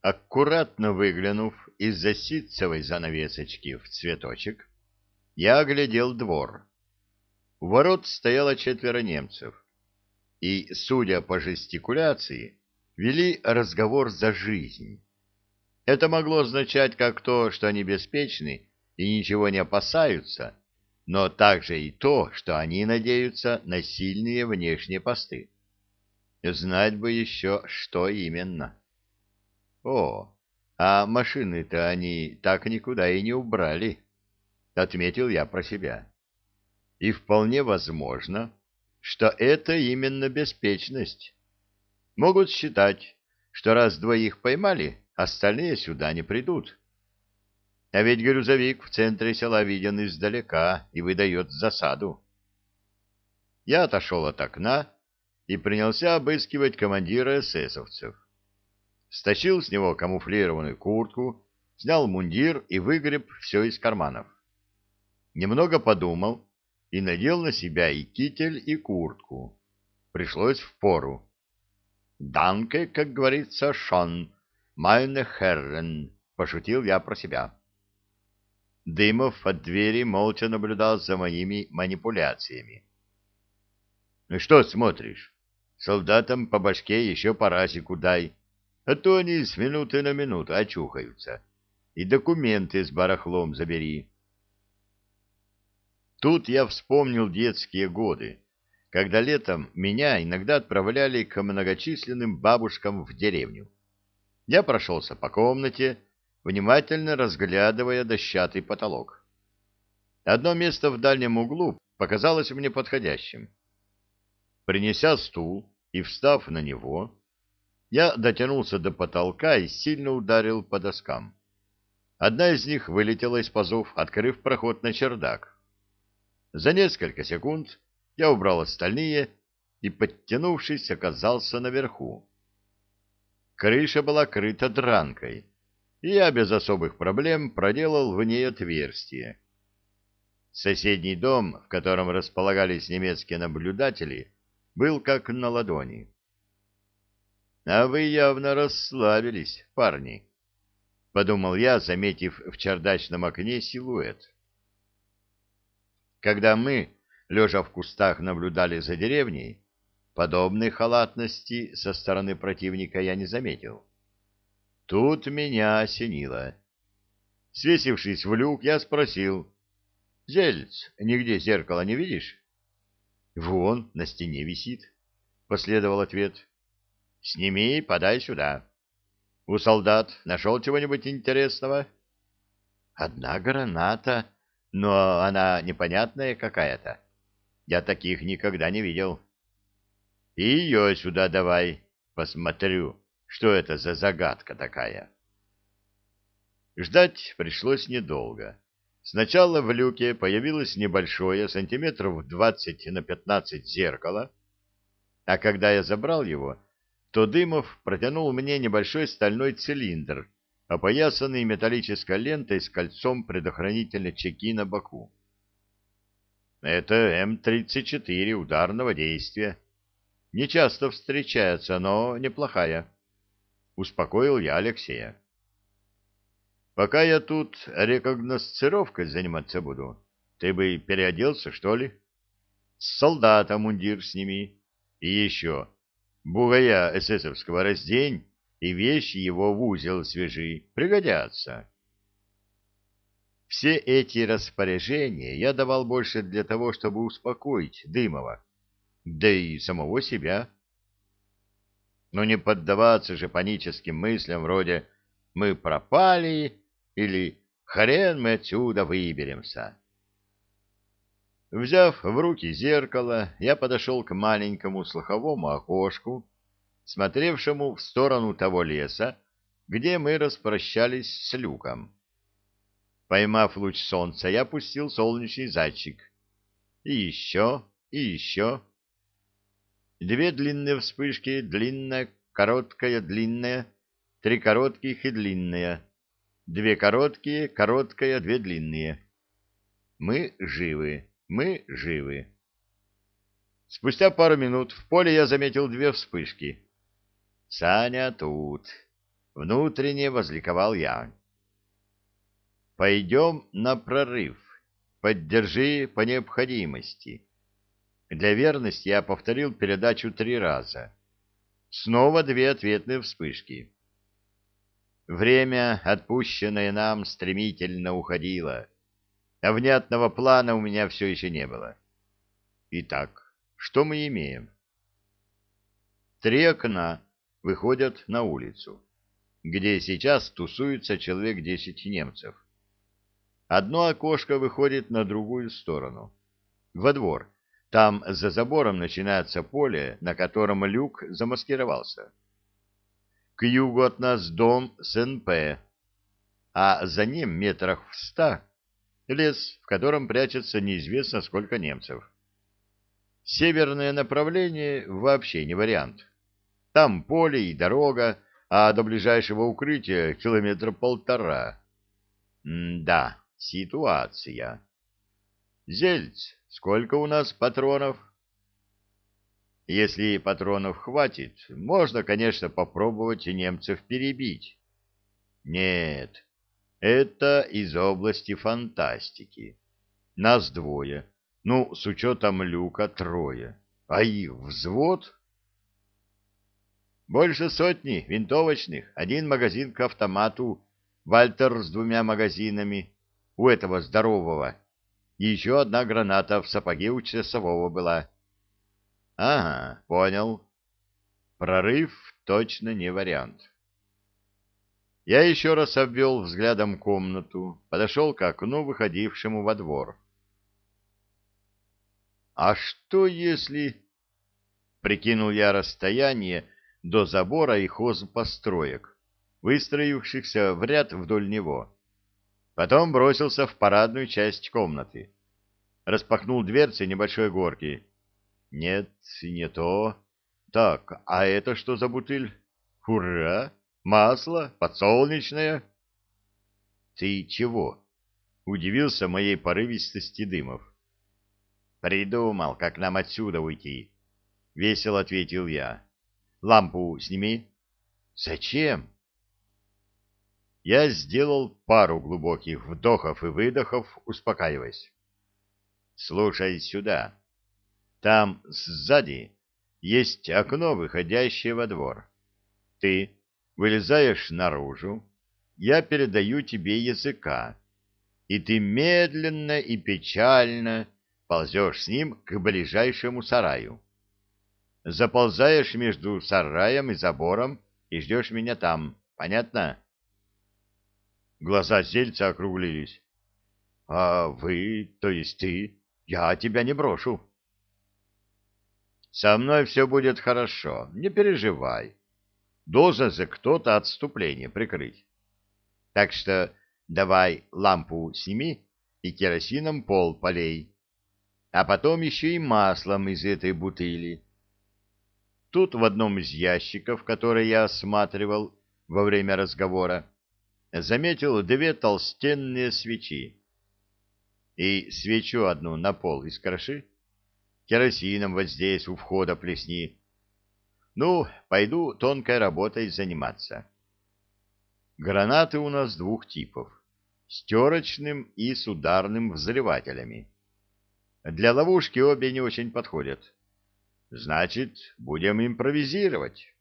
Аккуратно выглянув из-за ситцевой занавесочки в цветочек, я оглядел двор. У ворот стояло четверо немцев, и, судя по жестикуляции, вели разговор за жизнь. Это могло означать как то, что они беспечны и ничего не опасаются, но также и то, что они надеются на сильные внешние посты. Знать бы еще, что именно. О, а машины-то они так никуда и не убрали, отметил я про себя. И вполне возможно, что это именно беспечность. Могут считать, что раз двоих поймали, остальные сюда не придут. А ведь грузовик в центре села виден издалека и выдает засаду. Я отошел от окна и принялся обыскивать командира эсэсовцев. Стащил с него камуфлированную куртку, снял мундир и выгреб все из карманов. Немного подумал и надел на себя и китель, и куртку. Пришлось впору. «Данке, как говорится, шон, майне херрен», — пошутил я про себя. Дымов от двери молча наблюдал за моими манипуляциями. — Ну что смотришь? Солдатам по башке еще по разику дай, а то они с минуты на минуту очухаются. И документы с барахлом забери. Тут я вспомнил детские годы, когда летом меня иногда отправляли к многочисленным бабушкам в деревню. Я прошелся по комнате, внимательно разглядывая дощатый потолок. Одно место в дальнем углу показалось мне подходящим. Принеся стул и встав на него, я дотянулся до потолка и сильно ударил по доскам. Одна из них вылетела из пазов, открыв проход на чердак. За несколько секунд я убрал остальные и, подтянувшись, оказался наверху. Крыша была крыта дранкой, и я без особых проблем проделал в ней отверстие. Соседний дом, в котором располагались немецкие наблюдатели, был как на ладони. — А вы явно расслабились, парни, — подумал я, заметив в чердачном окне силуэт. Когда мы, лежа в кустах, наблюдали за деревней, подобной халатности со стороны противника я не заметил. Тут меня осенило. Свесившись в люк, я спросил, «Зельц, нигде зеркала не видишь?» «Вон, на стене висит», — последовал ответ. «Сними и подай сюда». «У солдат нашел чего-нибудь интересного?» «Одна граната, но она непонятная какая-то. Я таких никогда не видел». «И ее сюда давай, посмотрю». Что это за загадка такая? Ждать пришлось недолго. Сначала в люке появилось небольшое, сантиметров 20 на 15 зеркало, а когда я забрал его, то Дымов протянул мне небольшой стальной цилиндр, опоясанный металлической лентой с кольцом предохранительной чеки на боку. Это М-34 ударного действия. Не часто встречается, но неплохая успокоил я Алексея. Пока я тут рекогносцировкой заниматься буду, ты бы переоделся, что ли? С солдата мундир сними. И еще, бугая эсэсовского раздень и вещи его в узел свежи, пригодятся. Все эти распоряжения я давал больше для того, чтобы успокоить Дымова, да и самого себя но не поддаваться же паническим мыслям вроде «мы пропали» или «хрен мы отсюда выберемся». Взяв в руки зеркало, я подошел к маленькому слуховому окошку, смотревшему в сторону того леса, где мы распрощались с люком. Поймав луч солнца, я пустил солнечный зайчик. И еще, и еще. Две длинные вспышки, длинная, короткая, длинная, три коротких и длинная, две короткие, короткая, две длинные. Мы живы, мы живы. Спустя пару минут в поле я заметил две вспышки. Саня тут. внутренне возликовал я. Пойдем на прорыв. Поддержи по необходимости. Для верности я повторил передачу три раза. Снова две ответные вспышки. Время, отпущенное нам, стремительно уходило, а внятного плана у меня все еще не было. Итак, что мы имеем? Три окна выходят на улицу, где сейчас тусуется человек десять немцев. Одно окошко выходит на другую сторону, во двор. Там за забором начинается поле, на котором люк замаскировался. К югу от нас дом СНП, а за ним метрах в ста лес, в котором прячется неизвестно сколько немцев. Северное направление вообще не вариант. Там поле и дорога, а до ближайшего укрытия километра полтора. М да, ситуация. Зельц, сколько у нас патронов? Если патронов хватит, можно, конечно, попробовать немцев перебить. Нет, это из области фантастики. Нас двое, ну, с учетом люка трое, а их взвод... Больше сотни винтовочных, один магазин к автомату, Вальтер с двумя магазинами, у этого здорового. Еще одна граната в сапоге у часового была. Ага, понял. Прорыв точно не вариант. Я еще раз обвел взглядом комнату, подошел к окну, выходившему во двор. А что если... Прикинул я расстояние до забора и хозпостроек, выстроившихся в ряд вдоль него. Потом бросился в парадную часть комнаты. Распахнул дверцы небольшой горки. Нет, не то. Так, а это что за бутыль? Ура! Масло? Подсолнечное? Ты чего? Удивился моей порывистости Дымов. Придумал, как нам отсюда уйти. Весело ответил я. Лампу сними. Зачем? Я сделал пару глубоких вдохов и выдохов, успокаиваясь. Слушай сюда. Там сзади есть окно, выходящее во двор. Ты вылезаешь наружу, я передаю тебе языка, и ты медленно и печально ползешь с ним к ближайшему сараю. Заползаешь между сараем и забором и ждешь меня там. Понятно? Глаза сельца округлились. — А вы, то есть ты, я тебя не брошу. — Со мной все будет хорошо, не переживай. Должен же кто-то отступление прикрыть. Так что давай лампу сними и керосином пол полей, а потом еще и маслом из этой бутыли. Тут в одном из ящиков, который я осматривал во время разговора, заметил две толстенные свечи. И свечу одну на пол искроши, керосином вот здесь у входа плесни. Ну, пойду тонкой работой заниматься. Гранаты у нас двух типов — с терочным и с ударным взрывателями. Для ловушки обе не очень подходят. Значит, будем импровизировать.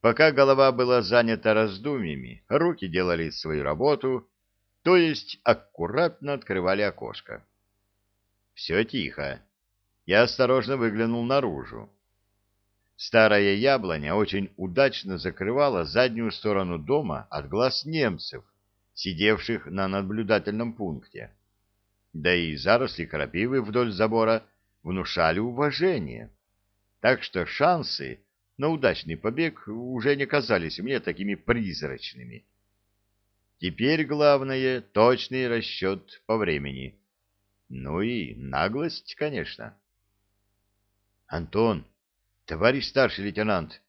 Пока голова была занята раздумьями, руки делали свою работу, то есть аккуратно открывали окошко. Все тихо. Я осторожно выглянул наружу. Старая яблоня очень удачно закрывала заднюю сторону дома от глаз немцев, сидевших на наблюдательном пункте. Да и заросли крапивы вдоль забора внушали уважение. Так что шансы на удачный побег уже не казались мне такими призрачными. Теперь главное — точный расчет по времени. Ну и наглость, конечно. — Антон, товарищ старший лейтенант,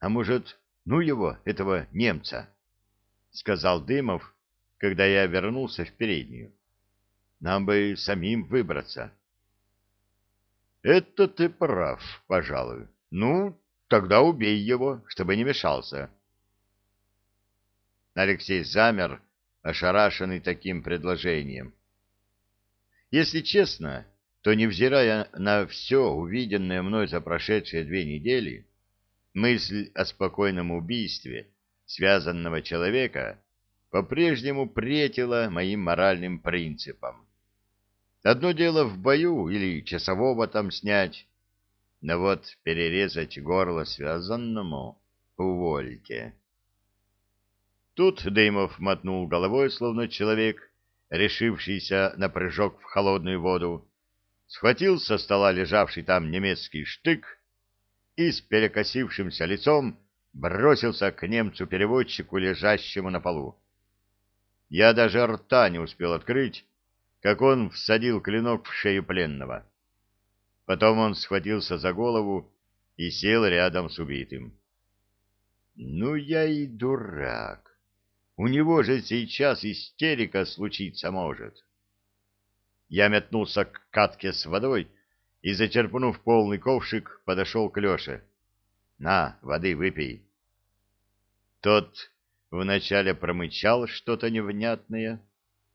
а может, ну его, этого немца? — сказал Дымов, когда я вернулся в переднюю. — Нам бы самим выбраться. — Это ты прав, пожалуй. Ну, Тогда убей его, чтобы не мешался. Алексей замер, ошарашенный таким предложением. Если честно, то, невзирая на все увиденное мной за прошедшие две недели, мысль о спокойном убийстве связанного человека по-прежнему претила моим моральным принципам. Одно дело в бою или часового там снять, но вот перерезать горло связанному увольте. Тут Дымов мотнул головой, словно человек, решившийся на прыжок в холодную воду, схватил со стола лежавший там немецкий штык и с перекосившимся лицом бросился к немцу-переводчику, лежащему на полу. Я даже рта не успел открыть, как он всадил клинок в шею пленного. Потом он схватился за голову и сел рядом с убитым. Ну я и дурак. У него же сейчас истерика случиться может. Я метнулся к катке с водой и, зачерпнув полный ковшик, подошел к Леше. «На, воды выпей». Тот вначале промычал что-то невнятное,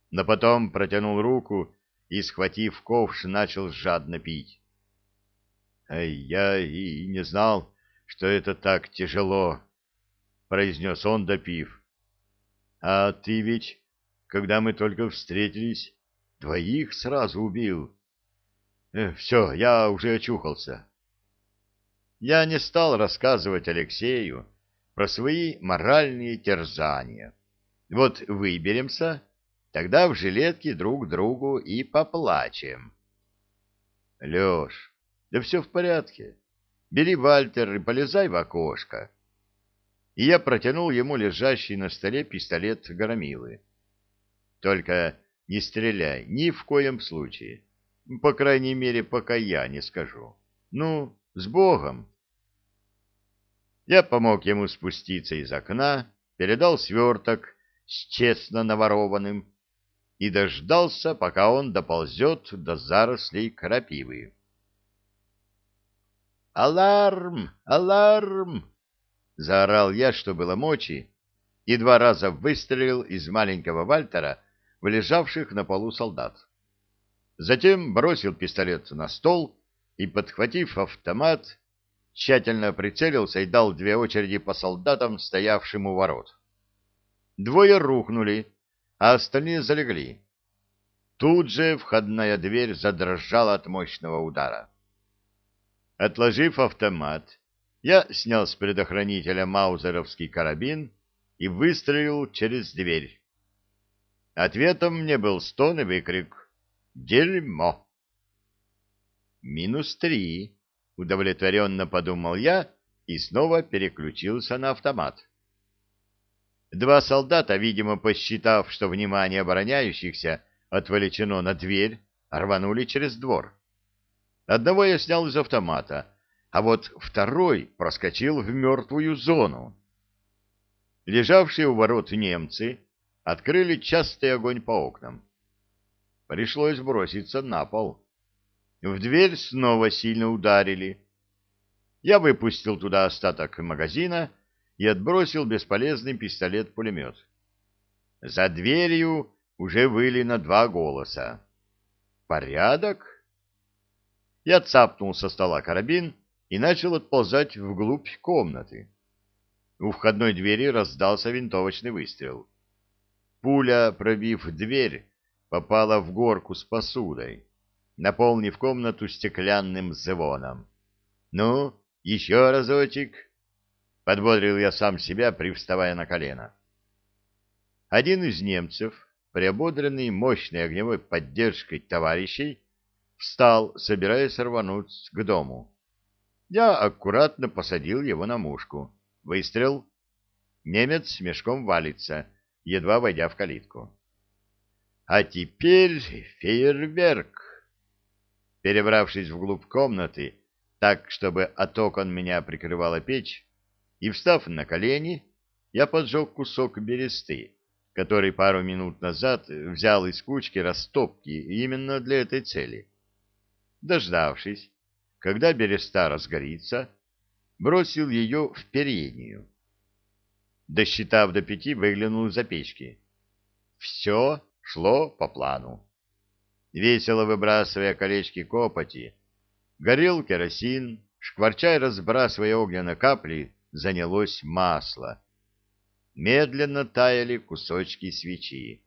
но потом протянул руку и, схватив ковш, начал жадно пить. «Ай, я и не знал, что это так тяжело», — произнес он, допив. А ты ведь, когда мы только встретились, двоих сразу убил. Э, все, я уже очухался. Я не стал рассказывать Алексею про свои моральные терзания. Вот выберемся, тогда в жилетке друг другу и поплачем. Леш, да все в порядке. Бери Вальтер и полезай в окошко и я протянул ему лежащий на столе пистолет Громилы. Только не стреляй ни в коем случае. По крайней мере, пока я не скажу. Ну, с Богом! Я помог ему спуститься из окна, передал сверток с честно наворованным и дождался, пока он доползет до зарослей крапивы. «Аларм! Аларм!» Заорал я, что было мочи, и два раза выстрелил из маленького Вальтера в лежавших на полу солдат. Затем бросил пистолет на стол и, подхватив автомат, тщательно прицелился и дал две очереди по солдатам, стоявшим у ворот. Двое рухнули, а остальные залегли. Тут же входная дверь задрожала от мощного удара. Отложив автомат, я снял с предохранителя маузеровский карабин и выстрелил через дверь. Ответом мне был стон и выкрик «Дерьмо!». «Минус три», — удовлетворенно подумал я и снова переключился на автомат. Два солдата, видимо, посчитав, что внимание обороняющихся отвлечено на дверь, рванули через двор. Одного я снял из автомата — а вот второй проскочил в мертвую зону. Лежавшие у ворот немцы открыли частый огонь по окнам. Пришлось броситься на пол. В дверь снова сильно ударили. Я выпустил туда остаток магазина и отбросил бесполезный пистолет-пулемет. За дверью уже выли на два голоса. «Порядок?» Я цапнул со стола карабин и начал отползать вглубь комнаты. У входной двери раздался винтовочный выстрел. Пуля, пробив дверь, попала в горку с посудой, наполнив комнату стеклянным звоном. «Ну, еще разочек!» — подбодрил я сам себя, привставая на колено. Один из немцев, приободренный мощной огневой поддержкой товарищей, встал, собираясь рвануть к дому. Я аккуратно посадил его на мушку. Выстрел. Немец мешком валится, едва войдя в калитку. А теперь фейерверк. Перебравшись вглубь комнаты, так, чтобы от окон меня прикрывала печь, и встав на колени, я поджег кусок бересты, который пару минут назад взял из кучки растопки именно для этой цели. Дождавшись, когда береста разгорится, бросил ее в переднюю. Досчитав до пяти, выглянул за печки. Все шло по плану. Весело выбрасывая колечки копоти, горел керосин, шкварчай разбрасывая огненные капли, занялось масло. Медленно таяли кусочки свечи.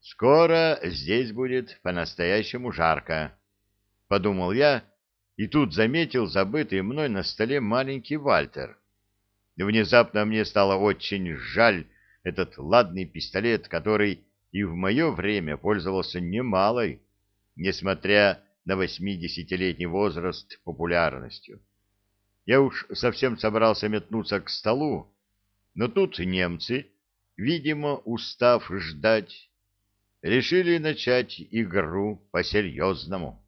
«Скоро здесь будет по-настоящему жарко», — подумал я, и тут заметил забытый мной на столе маленький Вальтер. Внезапно мне стало очень жаль этот ладный пистолет, который и в мое время пользовался немалой, несмотря на восьмидесятилетний возраст, популярностью. Я уж совсем собрался метнуться к столу, но тут немцы, видимо, устав ждать, решили начать игру по-серьезному.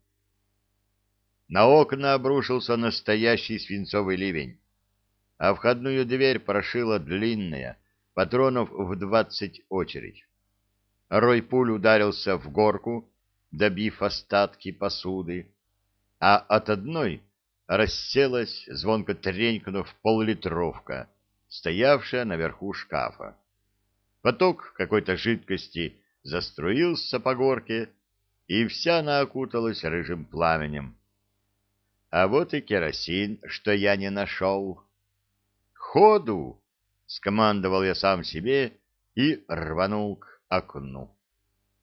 На окна обрушился настоящий свинцовый ливень, а входную дверь прошила длинная, патронов в двадцать очередь. Рой пуль ударился в горку, добив остатки посуды, а от одной расселась, звонко тренькнув, поллитровка, стоявшая наверху шкафа. Поток какой-то жидкости заструился по горке, и вся она окуталась рыжим пламенем. А вот и керосин, что я не нашел. «Ходу!» — скомандовал я сам себе и рванул к окну.